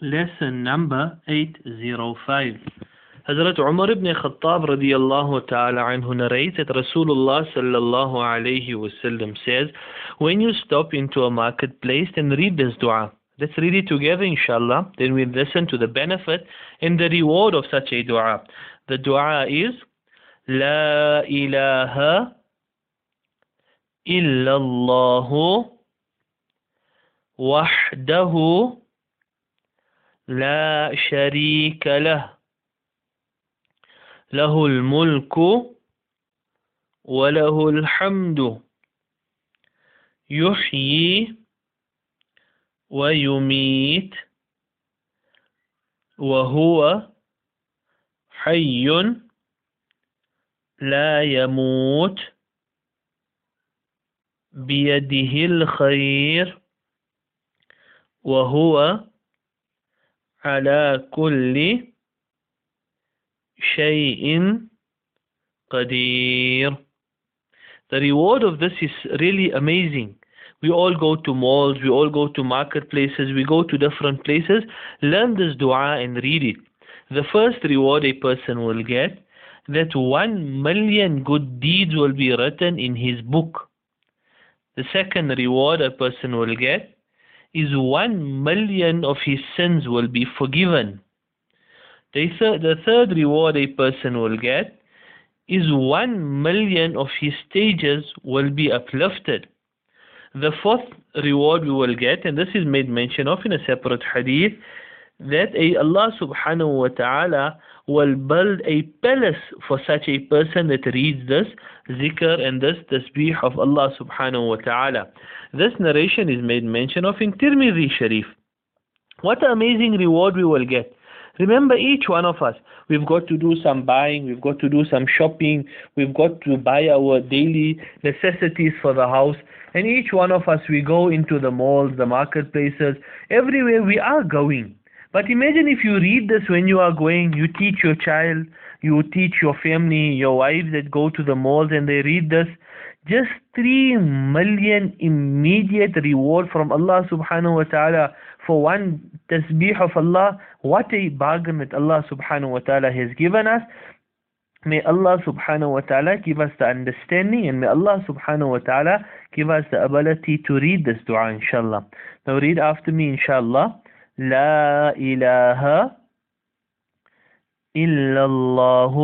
Lesson number 805. Hazrat Umar ibn Khattab radiallahu ta'ala anhu narrates that Rasulullah sallallahu alayhi wasallam says, when you stop into a marketplace then read this dua. Let's read it together inshallah. Then we'll listen to the benefit and the reward of such a dua. The dua is, La ilaha illallah wahdahu la sharika lah. له الملك وله الحمد يحيي ويميت وهو حي لا يموت بيده الخير وهو على كل شيء قدير The reward of this is really amazing. We all go to malls, we all go to marketplaces, we go to different places. Learn this dua and read it. The first reward a person will get, that one million good deeds will be written in his book. The second reward a person will get is one million of his sins will be forgiven. The, third, the third reward a person will get is one million of his stages will be uplifted. The fourth reward we will get, and this is made mention of in a separate hadith, that a Allah subhanahu wa ta'ala will build a palace for such a person that reads this zikr and this tasbih of Allah subhanahu wa ta'ala. This narration is made mention of in Tirmidhi Sharif. What amazing reward we will get. Remember, each one of us, we've got to do some buying, we've got to do some shopping, we've got to buy our daily necessities for the house. And each one of us, we go into the malls, the marketplaces, everywhere we are going. But imagine if you read this when you are going, you teach your child, you teach your family, your wives that go to the malls and they read this. Just 3 million immediate reward from Allah subhanahu wa ta'ala for one tasbih of Allah. What a bargain that Allah subhanahu wa ta'ala has given us. May Allah subhanahu wa ta'ala give us the understanding and may Allah subhanahu wa ta'ala give us the ability to read this dua inshallah. Now read after me inshallah. La ilaha illallah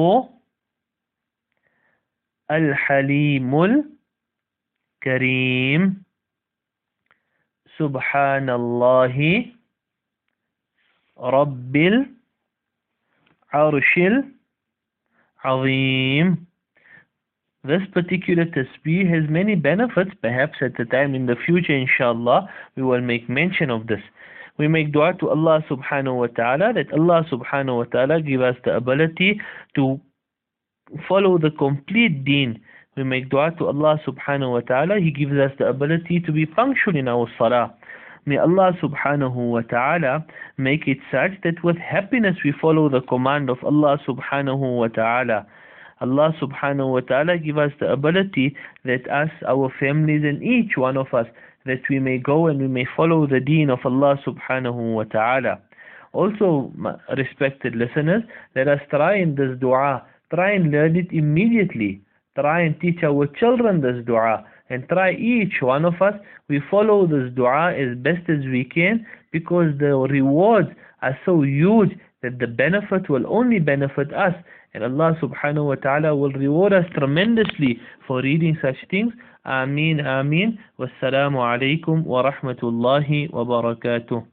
al-halimul kareem subhanallahi rabbil arshil Azim. This particular tasbih has many benefits. Perhaps at the time in the future, inshallah, we will make mention of this. We make dua to Allah subhanahu wa ta'ala that Allah subhanahu wa ta'ala give us the ability to follow the complete deen. We make dua to Allah subhanahu wa ta'ala. He gives us the ability to be punctual in our salah. May Allah subhanahu wa ta'ala make it such that with happiness we follow the command of Allah subhanahu wa ta'ala. Allah subhanahu wa ta'ala give us the ability that us, our families and each one of us that we may go and we may follow the deen of Allah subhanahu wa ta'ala. Also, respected listeners, let us try in this dua, try and learn it immediately. Try and teach our children this dua and try each one of us we follow this dua as best as we can because the rewards are so huge that the benefit will only benefit us and Allah subhanahu wa ta'ala will reward us tremendously for reading such things. Ameen Ameen wassalamu alaikum wa rahmatullahi wa barakatuh